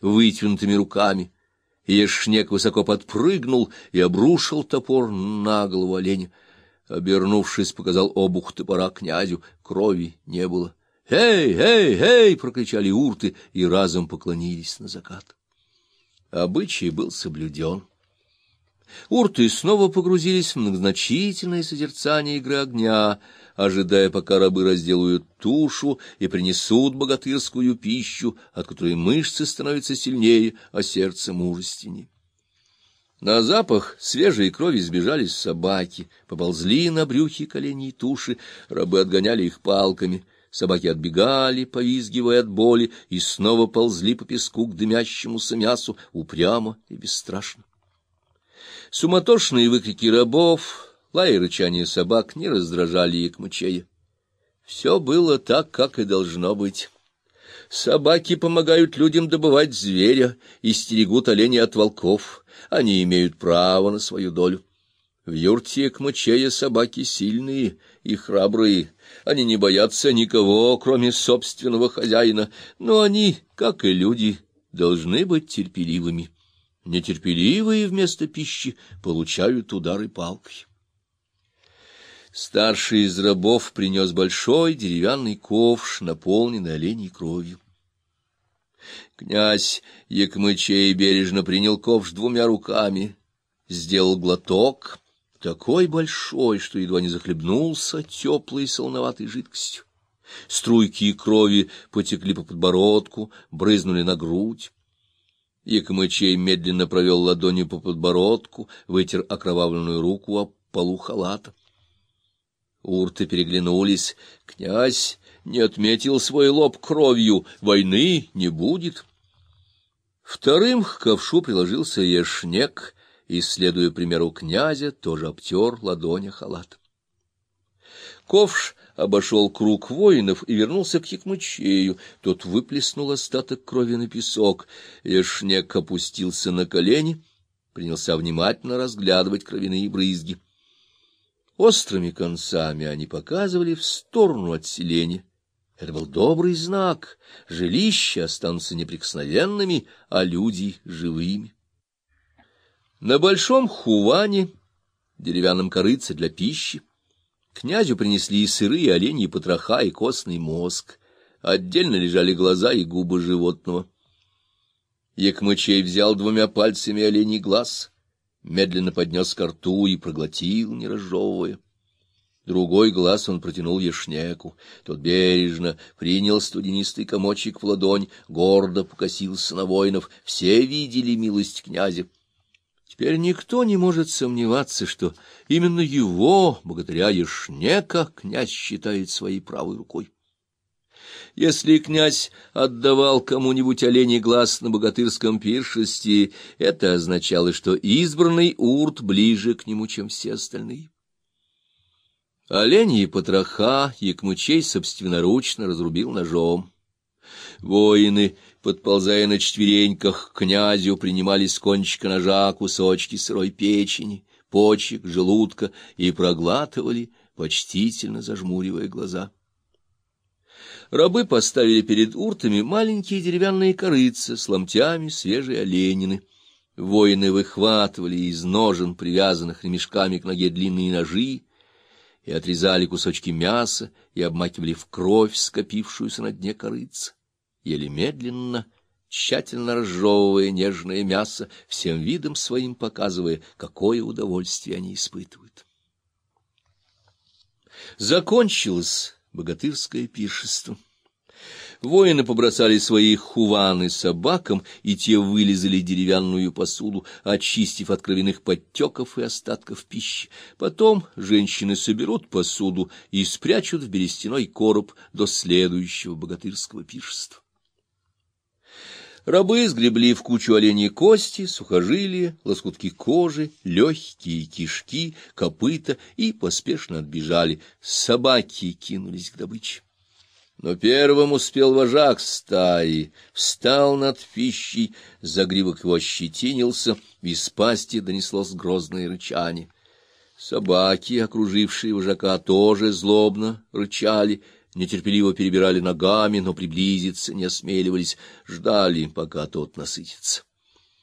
вытянутыми руками. Ешнек высоко подпрыгнул и обрушил топор на голову оленя. Обернувшись, показал обух топора князю. Крови не было. «Эй, эй, эй!» — прокричали урты и разом поклонились на закат. Обычай был соблюден. Урты снова погрузились в многозначительное созерцание игры огня, ожидая, пока рабы разделают тушу и принесут богатырскую пищу, от которой мышцы становятся сильнее, а сердце мужественнее. На запах свежей крови сбежались собаки, поползли на брюхе колени и туши, рабы отгоняли их палками — Собаки отбегали, повизгивая от боли, и снова ползли по песку к дымящемуся мясу, упрямо и бесстрашно. Суматошные выкрики рабов, лай и рычание собак не раздражали Якмычея. Все было так, как и должно быть. Собаки помогают людям добывать зверя и стерегут оленей от волков. Они имеют право на свою долю. В юрте Якмычея собаки сильные и храбрые, они не боятся никого, кроме собственного хозяина, но они, как и люди, должны быть терпеливыми. Нетерпеливые вместо пищи получают удары палкой. Старший из рабов принес большой деревянный ковш, наполненный оленей кровью. Князь Якмычей бережно принял ковш двумя руками, сделал глоток — такой большой, что едва не захлебнулся теплой солоноватой жидкостью. Струйки крови потекли по подбородку, брызнули на грудь. Якомычей медленно провел ладонью по подбородку, вытер окровавленную руку об полу халата. Урты переглянулись. Князь не отметил свой лоб кровью, войны не будет. Вторым к ковшу приложился Ешнек, и, следуя примеру князя, тоже обтер ладоня халат. Ковш обошел круг воинов и вернулся к Якмычею. Тот выплеснул остаток крови на песок. Лешнек опустился на колени, принялся внимательно разглядывать кровяные брызги. Острыми концами они показывали в сторону от селения. Это был добрый знак. Жилища останутся неприкосновенными, а люди — живыми. На большом хуване, деревянном корыце для пищи, князю принесли сырые оленьи потроха и костный мозг. Отдельно лежали глаза и губы животного. Якмычей взял двумя пальцами оленей глаз, медленно поднес ко рту и проглотил, не разжевывая. Другой глаз он протянул Ешнеку. Тот бережно принял студенистый комочек в ладонь, гордо покосился на воинов. Все видели милость князя. Теперь никто не может сомневаться, что именно его, богатыря Ешнека, князь считает своей правой рукой. Если князь отдавал кому-нибудь оленей глаз на богатырском пиршестве, это означало, что избранный урт ближе к нему, чем все остальные. Оленей и потроха Якмычей собственноручно разрубил ножом. Воины подползая на четвереньках к князю, принимали с кончика ножа кусочки сырой печени, почек, желудка и проглатывали, почтительно зажмуривая глаза. Рабы поставили перед уртами маленькие деревянные корыцы с ломтями свежей оленины. Воины выхватывали из ножен, привязанных ремешками к ноге длинные ножи, и отрезали кусочки мяса и обмакивали в кровь, скопившуюся на дне корыца ели медленно, тщательно разжевывая нежное мясо, всем видом своим показывая, какое удовольствие они испытывают. Закончилось богатырское пиршество. Воины побросали свои хуваны собакам, и те вылезали деревянную посуду, очистив от кровяных подтеков и остатков пищи. Потом женщины соберут посуду и спрячут в берестяной короб до следующего богатырского пиршества. Рабы сгребли в кучу оленьи кости, сухожилия, лоскутки кожи, легкие кишки, копыта и поспешно отбежали. Собаки кинулись к добыче. Но первым успел вожак стаи, встал над пищей, загривок его ощетинился, из пасти донеслось грозное рычание. Собаки, окружившие вожака, тоже злобно рычали, нетерпеливо перебирали ногами, но приблизиться не осмеливались, ждали, пока тот насытится.